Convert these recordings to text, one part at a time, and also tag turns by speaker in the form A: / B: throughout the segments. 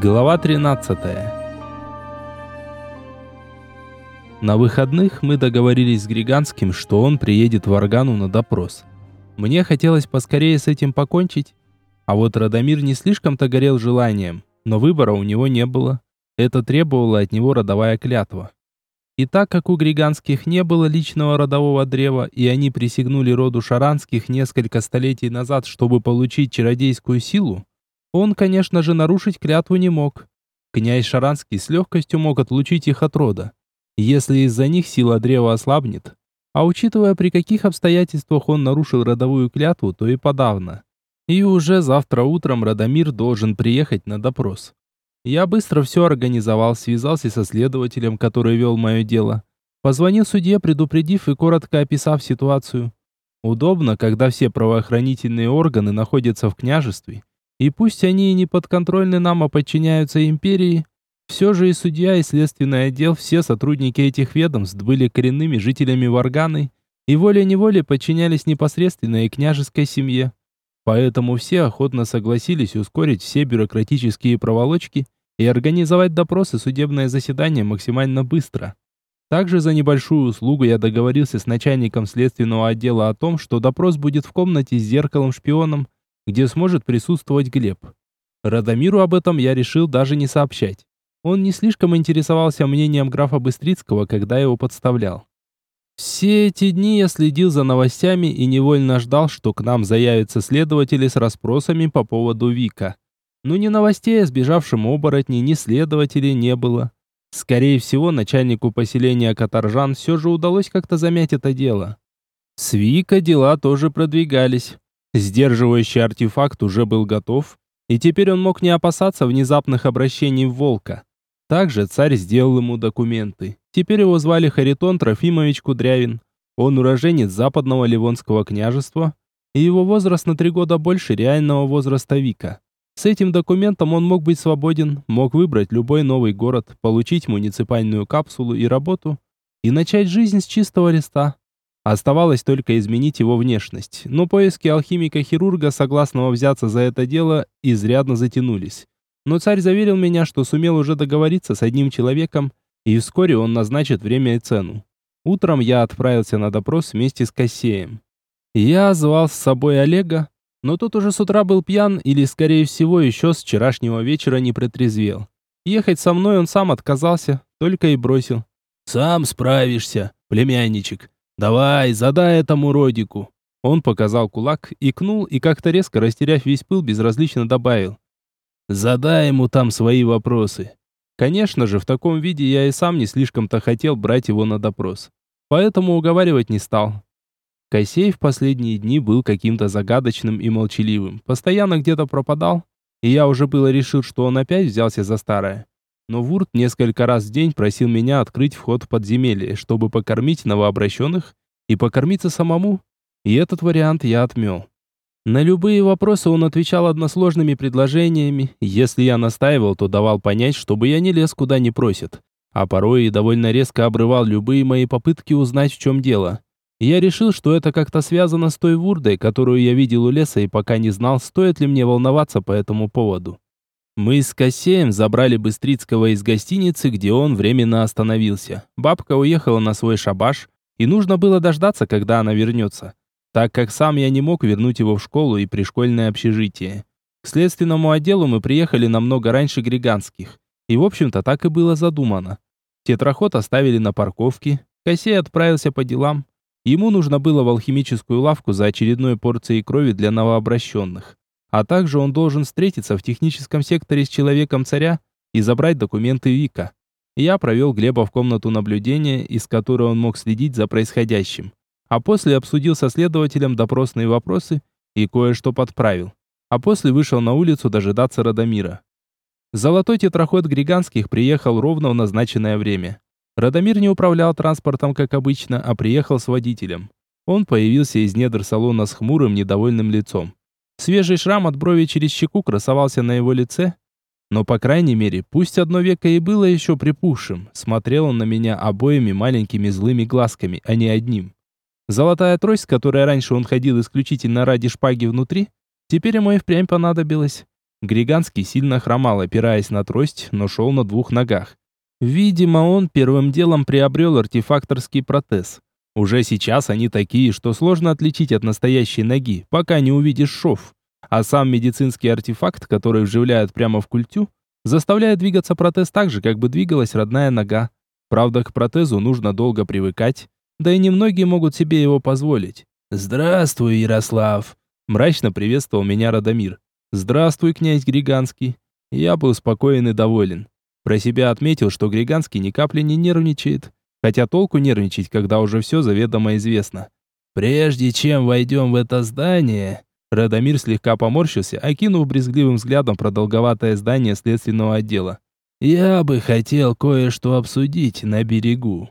A: Глава 13. На выходных мы договорились с Григанским, что он приедет в Аргану на допрос. Мне хотелось поскорее с этим покончить, а вот Радомир не слишком-то горел желанием, но выбора у него не было. Это требовала от него родовая клятва. И так как у Григанских не было личного родового древа, и они присягнули роду Шаранских несколько столетий назад, чтобы получить чародейскую силу, он, конечно же, нарушить клятву не мог. Князь Шаранский с легкостью мог отлучить их от рода, если из-за них сила древа ослабнет. А учитывая, при каких обстоятельствах он нарушил родовую клятву, то и подавно. И уже завтра утром Радомир должен приехать на допрос. Я быстро все организовал, связался со следователем, который вел мое дело. Позвонил судье, предупредив и коротко описав ситуацию. Удобно, когда все правоохранительные органы находятся в княжестве, и пусть они и не подконтрольны нам, а подчиняются империи, все же и судья, и следственный отдел, все сотрудники этих ведомств были коренными жителями Варганы и волей-неволей подчинялись непосредственно и княжеской семье. Поэтому все охотно согласились ускорить все бюрократические проволочки и организовать допрос и судебное заседание максимально быстро. Также за небольшую услугу я договорился с начальником следственного отдела о том, что допрос будет в комнате с зеркалом-шпионом, где сможет присутствовать Глеб. Радомиру об этом я решил даже не сообщать. Он не слишком интересовался мнением графа Быстрицкого, когда его подставлял. Все эти дни я следил за новостями и невольно ждал, что к нам заявятся следователи с расспросами по поводу Вика. Но ни новостей о сбежавшем оборотне, ни следователей не было. Скорее всего, начальнику поселения Каторжан все же удалось как-то замять это дело. С Вика дела тоже продвигались. Сдерживающий артефакт уже был готов, и теперь он мог не опасаться внезапных обращений в волка. Также царь сделал ему документы. Теперь его звали Харитон Трофимович Кудрявин. Он уроженец западного Ливонского княжества, и его возраст на три года больше реального возраста Вика. С этим документом он мог быть свободен, мог выбрать любой новый город, получить муниципальную капсулу и работу, и начать жизнь с чистого листа. Оставалось только изменить его внешность, но поиски алхимика-хирурга, согласного взяться за это дело, изрядно затянулись. Но царь заверил меня, что сумел уже договориться с одним человеком, и вскоре он назначит время и цену. Утром я отправился на допрос вместе с Кассеем. Я звал с собой Олега, но тот уже с утра был пьян или, скорее всего, еще с вчерашнего вечера не протрезвел. Ехать со мной он сам отказался, только и бросил. «Сам справишься, племянничек. «Давай, задай этому родику!» Он показал кулак, икнул и как-то резко, растеряв весь пыл, безразлично добавил. «Задай ему там свои вопросы». Конечно же, в таком виде я и сам не слишком-то хотел брать его на допрос. Поэтому уговаривать не стал. Косей в последние дни был каким-то загадочным и молчаливым. Постоянно где-то пропадал, и я уже было решил, что он опять взялся за старое но Вурт несколько раз в день просил меня открыть вход в подземелье, чтобы покормить новообращенных и покормиться самому, и этот вариант я отмел. На любые вопросы он отвечал односложными предложениями, если я настаивал, то давал понять, чтобы я не лез куда не просит, а порой и довольно резко обрывал любые мои попытки узнать, в чем дело. Я решил, что это как-то связано с той вурдой, которую я видел у леса и пока не знал, стоит ли мне волноваться по этому поводу. Мы с Кассеем забрали Быстрицкого из гостиницы, где он временно остановился. Бабка уехала на свой шабаш, и нужно было дождаться, когда она вернется, так как сам я не мог вернуть его в школу и пришкольное общежитие. К следственному отделу мы приехали намного раньше Григанских, и в общем-то так и было задумано. Тетраход оставили на парковке, Кассей отправился по делам. Ему нужно было в алхимическую лавку за очередной порцией крови для новообращенных. А также он должен встретиться в техническом секторе с человеком царя и забрать документы Вика. Я провел Глеба в комнату наблюдения, из которой он мог следить за происходящим. А после обсудил со следователем допросные вопросы и кое-что подправил. А после вышел на улицу дожидаться Радомира. Золотой тетраход Григанских приехал ровно в назначенное время. Радомир не управлял транспортом, как обычно, а приехал с водителем. Он появился из недр салона с хмурым, недовольным лицом. Свежий шрам от брови через щеку красовался на его лице, но, по крайней мере, пусть одно веко и было еще припухшим, смотрел он на меня обоими маленькими злыми глазками, а не одним. Золотая трость, с которой раньше он ходил исключительно ради шпаги внутри, теперь ему и впрямь понадобилась. Григанский сильно хромал, опираясь на трость, но шел на двух ногах. Видимо, он первым делом приобрел артефакторский протез. Уже сейчас они такие, что сложно отличить от настоящей ноги, пока не увидишь шов. А сам медицинский артефакт, который вживляют прямо в культю, заставляет двигаться протез так же, как бы двигалась родная нога. Правда, к протезу нужно долго привыкать, да и немногие могут себе его позволить. «Здравствуй, Ярослав!» Мрачно приветствовал меня Радомир. «Здравствуй, князь Григанский». Я был спокоен и доволен. Про себя отметил, что Григанский ни капли не нервничает. Хотя толку нервничать, когда уже все заведомо известно. «Прежде чем войдем в это здание...» Радомир слегка поморщился, окинув брезгливым взглядом продолговатое здание следственного отдела. «Я бы хотел кое-что обсудить на берегу».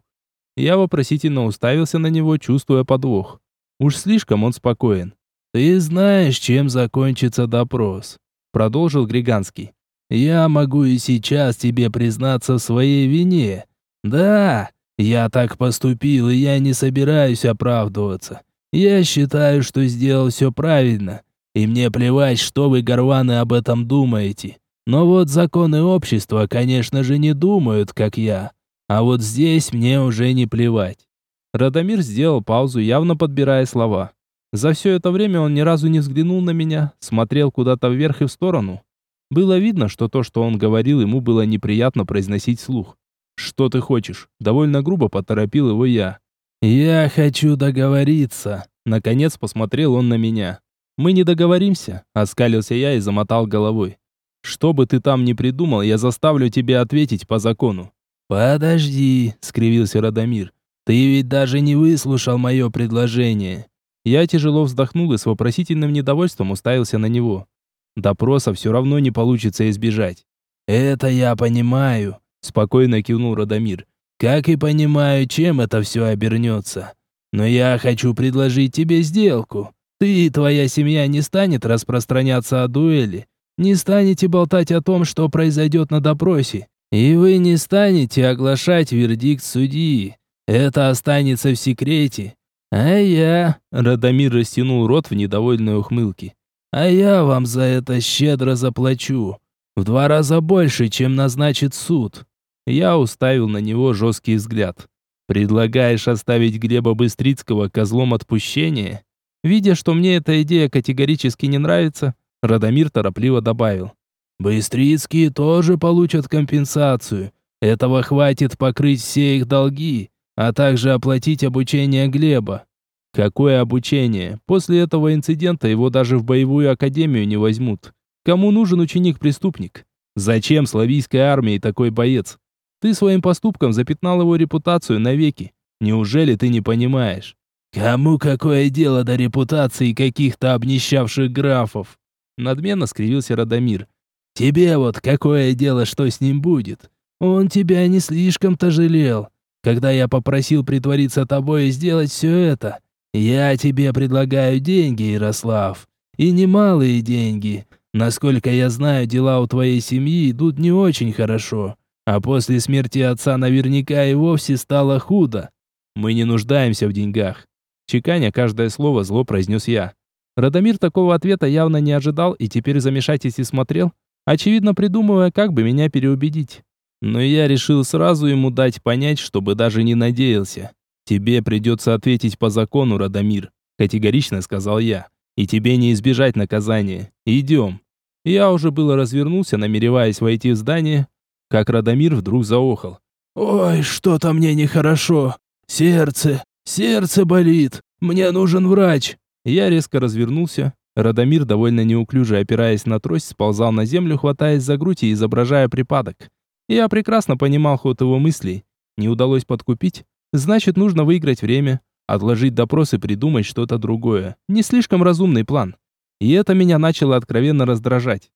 A: Я вопросительно уставился на него, чувствуя подвох. Уж слишком он спокоен. «Ты знаешь, чем закончится допрос», — продолжил Григанский. «Я могу и сейчас тебе признаться в своей вине. Да, я так поступил, и я не собираюсь оправдываться. Я считаю, что сделал все правильно, и мне плевать, что вы, горваны, об этом думаете. Но вот законы общества, конечно же, не думают, как я. А вот здесь мне уже не плевать». Радомир сделал паузу, явно подбирая слова. За все это время он ни разу не взглянул на меня, смотрел куда-то вверх и в сторону. Было видно, что то, что он говорил, ему было неприятно произносить вслух. «Что ты хочешь?» Довольно грубо поторопил его я. «Я хочу договориться». Наконец посмотрел он на меня. «Мы не договоримся», — оскалился я и замотал головой. «Что бы ты там ни придумал, я заставлю тебя ответить по закону». «Подожди», — скривился Радомир. «Ты ведь даже не выслушал мое предложение. Я тяжело вздохнул и с вопросительным недовольством уставился на него. Допроса все равно не получится избежать. «Это я понимаю», — спокойно кивнул Радомир. «Как и понимаю, чем это все обернется. Но я хочу предложить тебе сделку. Ты и твоя семья не станет распространяться о дуэли, не станете болтать о том, что произойдет на допросе, и вы не станете оглашать вердикт судьи. Это останется в секрете, «А я...» — Радомир растянул рот в недовольной ухмылке. «А я вам за это щедро заплачу. В два раза больше, чем назначит суд». Я уставил на него жесткий взгляд. «Предлагаешь оставить Глеба Быстрицкого козлом отпущения?» Видя, что мне эта идея категорически не нравится, Радомир торопливо добавил. «Быстрицкие тоже получат компенсацию. Этого хватит покрыть все их долги а также оплатить обучение Глеба. Какое обучение? После этого инцидента его даже в боевую академию не возьмут. Кому нужен ученик-преступник? Зачем славийской армии такой боец? Ты своим поступком запятнал его репутацию навеки. Неужели ты не понимаешь? Кому какое дело до репутации каких-то обнищавших графов? Надменно скривился Радомир. Тебе вот какое дело, что с ним будет? Он тебя не слишком-то жалел когда я попросил притвориться тобой и сделать все это. Я тебе предлагаю деньги, Ярослав. И немалые деньги. Насколько я знаю, дела у твоей семьи идут не очень хорошо. А после смерти отца наверняка и вовсе стало худо. Мы не нуждаемся в деньгах. Чеканя каждое слово зло произнес я. Радомир такого ответа явно не ожидал и теперь в замешательстве смотрел, очевидно придумывая, как бы меня переубедить. Но я решил сразу ему дать понять, чтобы даже не надеялся. «Тебе придется ответить по закону, Радомир», — категорично сказал я. «И тебе не избежать наказания. Идем». Я уже было развернулся, намереваясь войти в здание, как Радомир вдруг заохал. «Ой, что-то мне нехорошо. Сердце, сердце болит. Мне нужен врач». Я резко развернулся. Радомир, довольно неуклюже опираясь на трость, сползал на землю, хватаясь за грудь и изображая припадок. Я прекрасно понимал ход его мыслей. Не удалось подкупить, значит, нужно выиграть время, отложить допрос и придумать что-то другое. Не слишком разумный план. И это меня начало откровенно раздражать.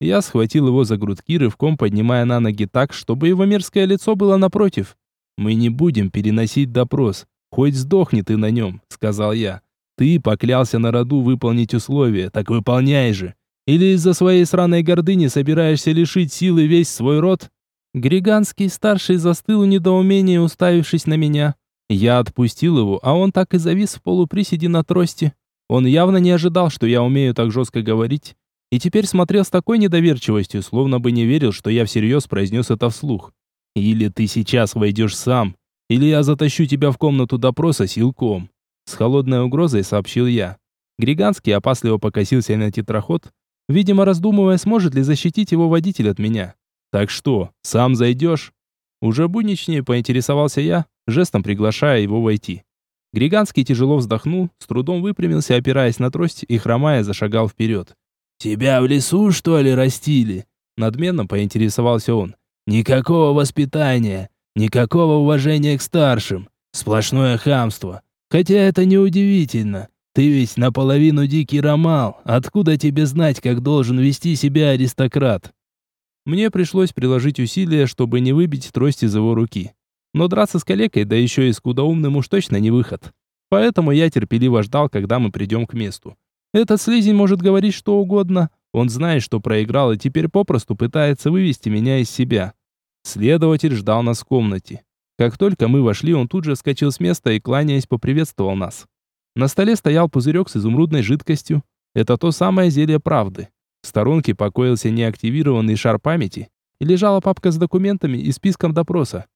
A: Я схватил его за грудки, рывком поднимая на ноги так, чтобы его мерзкое лицо было напротив. «Мы не будем переносить допрос. Хоть сдохни ты на нем», — сказал я. «Ты поклялся на роду выполнить условия, так выполняй же. Или из-за своей сраной гордыни собираешься лишить силы весь свой род?» Григанский старший застыл в недоумении, уставившись на меня. Я отпустил его, а он так и завис в полуприседе на трости. Он явно не ожидал, что я умею так жестко говорить. И теперь смотрел с такой недоверчивостью, словно бы не верил, что я всерьез произнес это вслух. «Или ты сейчас войдешь сам, или я затащу тебя в комнату допроса силком», с холодной угрозой сообщил я. Григанский опасливо покосился на тетраход, видимо, раздумывая, сможет ли защитить его водитель от меня. «Так что, сам зайдешь?» Уже будничнее поинтересовался я, жестом приглашая его войти. Григанский тяжело вздохнул, с трудом выпрямился, опираясь на трость и хромая зашагал вперед.
B: «Тебя в лесу, что ли, растили?»
A: Надменно поинтересовался он.
B: «Никакого воспитания, никакого уважения к старшим, сплошное хамство. Хотя это неудивительно. Ты ведь наполовину дикий ромал. Откуда тебе знать, как должен вести себя аристократ?»
A: Мне пришлось приложить усилия, чтобы не выбить трость из его руки. Но драться с калекой, да еще и скудоумным уж точно не выход. Поэтому я терпеливо ждал, когда мы придем к месту. Этот слизень может говорить что угодно. Он знает, что проиграл, и теперь попросту пытается вывести меня из себя. Следователь ждал нас в комнате. Как только мы вошли, он тут же вскочил с места и, кланяясь, поприветствовал нас. На столе стоял пузырек с изумрудной жидкостью. Это то самое зелье правды. В сторонке покоился неактивированный шар памяти и лежала папка с документами и списком допроса.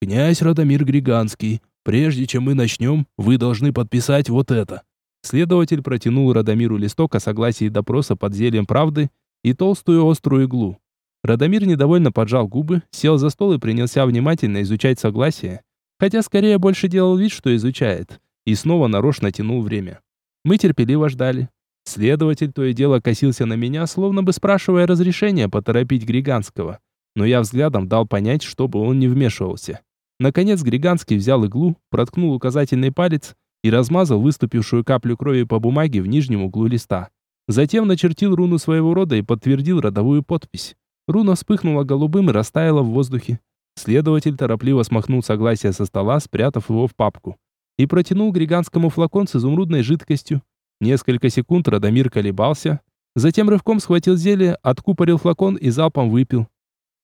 B: «Князь Радомир Григанский, прежде чем мы начнем, вы должны подписать вот это».
A: Следователь протянул Радомиру листок о согласии допроса под зельем правды и толстую острую иглу. Радомир недовольно поджал губы, сел за стол и принялся внимательно изучать согласие, хотя скорее больше делал вид, что изучает, и снова нарочно тянул время. Мы терпеливо ждали. Следователь то и дело косился на меня, словно бы спрашивая разрешения поторопить Григанского, но я взглядом дал понять, чтобы он не вмешивался. Наконец Григанский взял иглу, проткнул указательный палец и размазал выступившую каплю крови по бумаге в нижнем углу листа. Затем начертил руну своего рода и подтвердил родовую подпись. Руна вспыхнула голубым и растаяла в воздухе. Следователь торопливо смахнул согласие со стола, спрятав его в папку. И протянул Григанскому флакон с изумрудной жидкостью. Несколько секунд Радомир колебался, затем рывком схватил зелье, откупорил флакон и залпом выпил.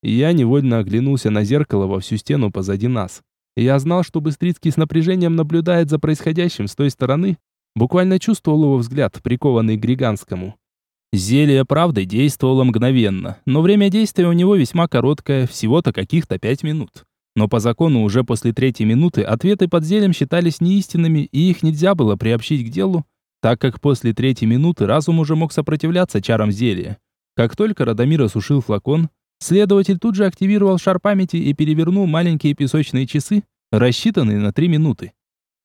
A: Я невольно оглянулся на зеркало во всю стену позади нас. Я знал, что Быстрицкий с напряжением наблюдает за происходящим с той стороны, буквально чувствовал его взгляд, прикованный к Григанскому. Зелье, правда, действовало мгновенно, но время действия у него весьма короткое, всего-то каких-то пять минут. Но по закону уже после третьей минуты ответы под зельем считались неистинными, и их нельзя было приобщить к делу, так как после третьей минуты разум уже мог сопротивляться чарам зелья. Как только Радомир осушил флакон, следователь тут же активировал шар памяти и перевернул маленькие песочные часы, рассчитанные на три минуты.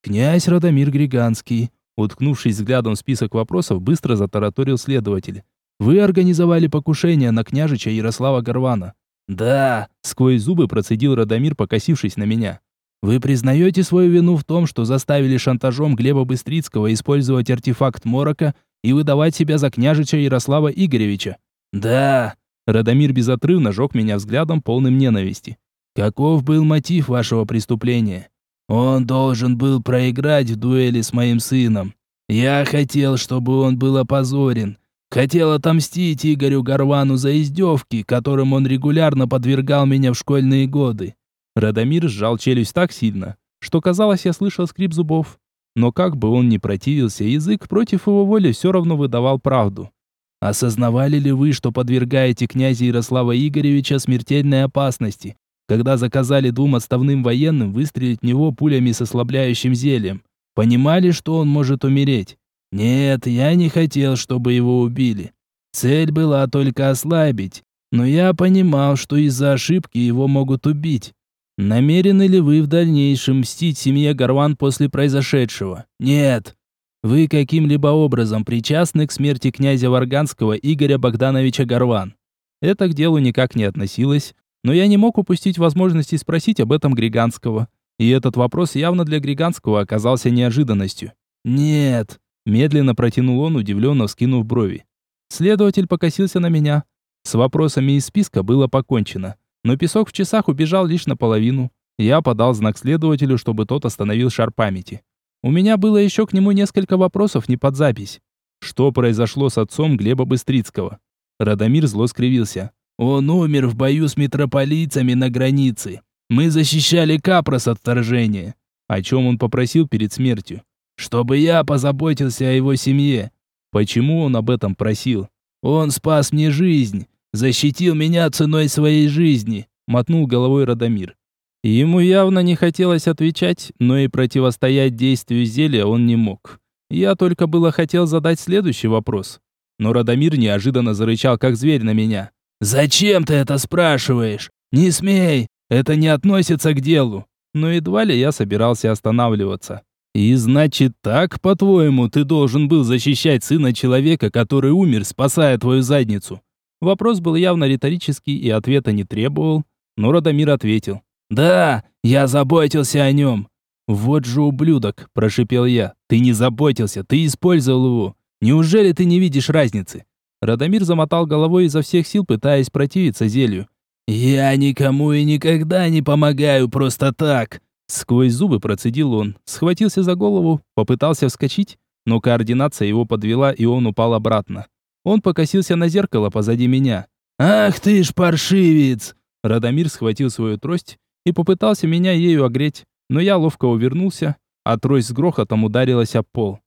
A: «Князь Радомир Григанский, Уткнувшись взглядом в список вопросов, быстро затараторил следователь. «Вы организовали покушение на княжича Ярослава Горвана?»
B: «Да», —
A: сквозь зубы процедил Радомир, покосившись на меня. «Вы признаете свою вину в том, что заставили шантажом Глеба Быстрицкого использовать артефакт Морока и выдавать себя за княжича Ярослава Игоревича?»
B: «Да».
A: Радомир безотрывно жег меня взглядом, полным ненависти.
B: «Каков был мотив вашего преступления?» Он должен был проиграть в дуэли с моим сыном. Я хотел, чтобы он был опозорен. Хотел отомстить Игорю Горвану за издевки, которым он регулярно подвергал меня в школьные годы.
A: Радомир сжал челюсть так сильно, что казалось, я слышал скрип зубов. Но как бы он ни противился, язык против его воли все равно выдавал правду.
B: Осознавали ли вы, что подвергаете князя Ярослава Игоревича смертельной опасности, когда заказали двум отставным военным выстрелить в него пулями с ослабляющим зельем. Понимали, что он может умереть? Нет, я не хотел, чтобы его убили. Цель была только ослабить, но я понимал, что из-за ошибки его могут убить. Намерены ли вы в дальнейшем мстить семье Горван после произошедшего? Нет. Вы каким-либо образом причастны к смерти князя Варганского Игоря Богдановича Горван?
A: Это к делу никак не относилось, но я не мог упустить возможности спросить об этом Григанского. И этот вопрос явно для Григанского оказался неожиданностью.
B: «Нет», —
A: медленно протянул он, удивленно вскинув брови. Следователь покосился на меня. С вопросами из списка было покончено, но песок в часах убежал лишь наполовину. Я подал знак следователю, чтобы тот остановил шар памяти. У меня было еще к нему несколько вопросов не под запись. Что произошло с отцом Глеба Быстрицкого? Радомир зло скривился.
B: Он умер в бою с митрополийцами на границе. Мы защищали Капрос от вторжения.
A: О чем он попросил перед смертью?
B: Чтобы я позаботился о его семье.
A: Почему он об этом просил?
B: Он спас мне жизнь, защитил меня ценой своей жизни, мотнул головой Радомир. Ему явно не хотелось отвечать, но и противостоять действию зелья он не мог. Я только было хотел задать следующий вопрос. Но Радомир неожиданно зарычал, как зверь на меня. «Зачем ты это спрашиваешь? Не смей! Это не относится к делу!» Но едва ли я собирался останавливаться. «И значит так, по-твоему, ты должен был защищать сына человека, который умер, спасая твою задницу?» Вопрос был явно риторический и ответа не требовал, но Радомир ответил. «Да, я заботился о нем». «Вот же ублюдок», – прошипел я. «Ты не заботился, ты использовал его. Неужели ты не видишь разницы?» Радомир замотал головой изо всех сил, пытаясь противиться зелью. «Я никому и никогда не помогаю просто так!» Сквозь зубы процедил он, схватился за голову, попытался вскочить, но координация его подвела, и он упал обратно. Он покосился на зеркало позади меня. «Ах ты ж паршивец!» Радомир схватил свою трость и попытался меня ею огреть, но я ловко увернулся, а трость с грохотом ударилась об пол.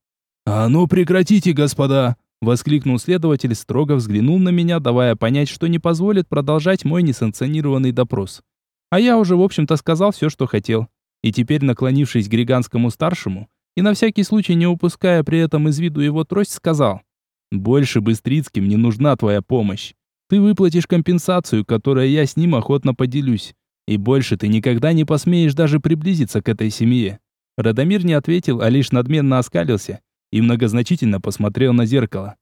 B: «А ну прекратите, господа!» Воскликнул следователь, строго взглянул на меня, давая понять, что не позволит продолжать мой несанкционированный допрос. А я уже, в общем-то, сказал все, что хотел. И теперь, наклонившись к Григанскому старшему, и на всякий случай не упуская при этом из виду его трость, сказал, «Больше Быстрицким не нужна твоя помощь. Ты выплатишь компенсацию, которой я с ним охотно поделюсь. И больше ты никогда не посмеешь даже приблизиться к этой семье». Радомир не ответил, а лишь надменно оскалился и многозначительно посмотрел на зеркало.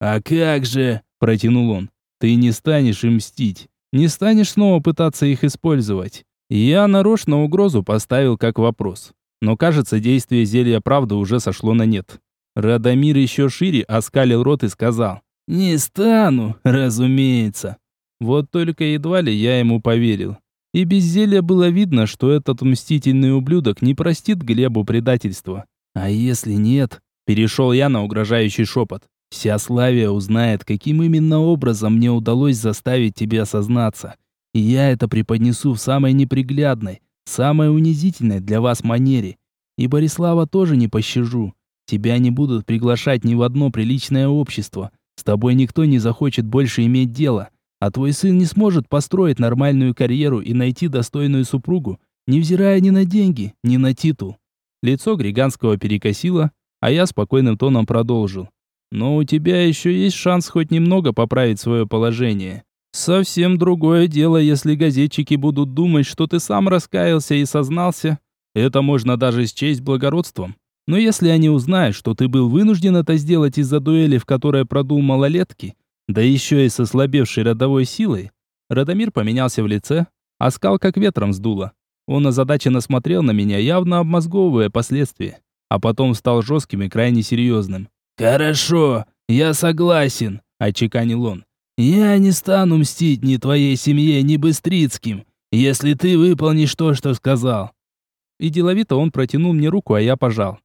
B: «А как же?» – протянул он. «Ты не станешь им мстить, не станешь снова пытаться их использовать». Я нарочно угрозу поставил как вопрос. Но кажется, действие зелья правды уже сошло на нет. Радомир еще шире оскалил рот и сказал. «Не стану, разумеется». Вот только едва ли я ему поверил. И без зелья было видно, что этот мстительный ублюдок не простит Глебу предательства. А если нет, Перешел я на угрожающий шепот. Вся Славия узнает, каким именно образом мне удалось заставить тебя осознаться. И я это преподнесу в самой неприглядной, самой унизительной для вас манере. И Борислава тоже не пощажу. Тебя не будут приглашать ни в одно приличное общество. С тобой никто не захочет больше иметь дело. А твой сын не сможет построить нормальную карьеру и найти достойную супругу, невзирая ни на деньги, ни на титул. Лицо Григанского перекосило, а я спокойным тоном продолжил. Но у тебя еще есть шанс хоть немного поправить свое положение. Совсем другое дело, если газетчики будут думать, что ты сам раскаялся и сознался. Это можно даже счесть благородством. Но если они узнают, что ты был вынужден это сделать из-за дуэли, в которой продул малолетки, да еще и со слабевшей родовой силой, Радомир поменялся в лице, а скал как ветром сдуло. Он озадаченно смотрел на меня, явно обмозговывая последствия а потом стал жестким и крайне серьезным. «Хорошо, я согласен», – отчеканил он. «Я не стану мстить ни твоей семье, ни Быстрицким, если ты выполнишь то, что сказал». И деловито он протянул мне руку, а я пожал.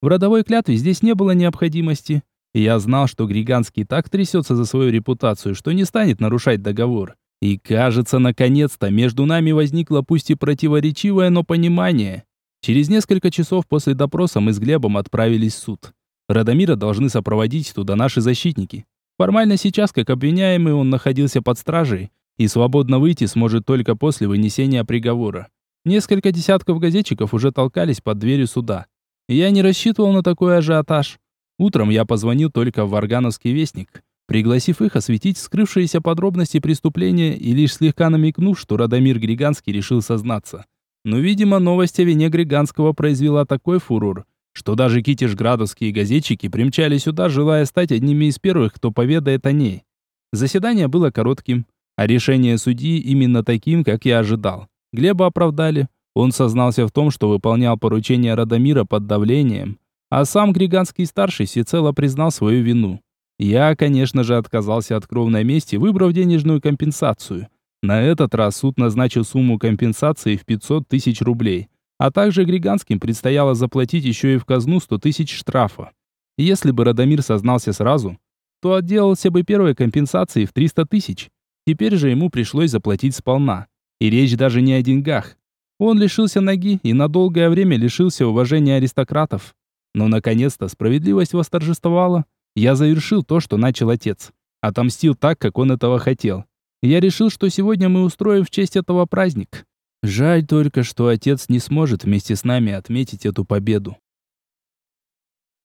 B: В родовой клятве здесь не было необходимости. Я знал, что Григанский так трясется за свою репутацию, что не станет нарушать договор. И кажется, наконец-то между нами возникло пусть и противоречивое, но понимание. Через несколько часов после допроса мы с Глебом отправились в суд. Радомира должны сопроводить туда наши защитники. Формально сейчас, как обвиняемый, он находился под стражей и свободно выйти сможет только после вынесения приговора. Несколько десятков газетчиков уже толкались под дверью суда. Я не рассчитывал на такой ажиотаж. Утром я позвонил только в Варгановский вестник, пригласив их осветить скрывшиеся подробности преступления и лишь слегка намекнув, что Радомир Григанский решил сознаться. Но, видимо, новость о вине Григанского произвела такой фурор, что даже китежградовские газетчики примчали сюда, желая стать одними из первых, кто поведает о ней. Заседание было коротким, а решение судьи именно таким, как я ожидал. Глеба оправдали. Он сознался в том, что выполнял поручение Радомира под давлением, а сам Григанский-старший всецело признал свою вину. Я, конечно же, отказался от кровной мести, выбрав денежную компенсацию – на этот раз суд назначил сумму компенсации в 500 тысяч рублей, а также Григанским предстояло заплатить еще и в казну 100 тысяч штрафа. Если бы Радомир сознался сразу, то отделался бы первой компенсацией в 300 тысяч. Теперь же ему пришлось заплатить сполна. И речь даже не о деньгах. Он лишился ноги и на долгое время лишился уважения аристократов. Но наконец-то справедливость восторжествовала. Я завершил то, что начал отец.
A: Отомстил так, как он этого хотел. я решил, что сегодня мы устроим в честь этого праздник. Жаль только, что отец не сможет вместе с нами отметить эту победу.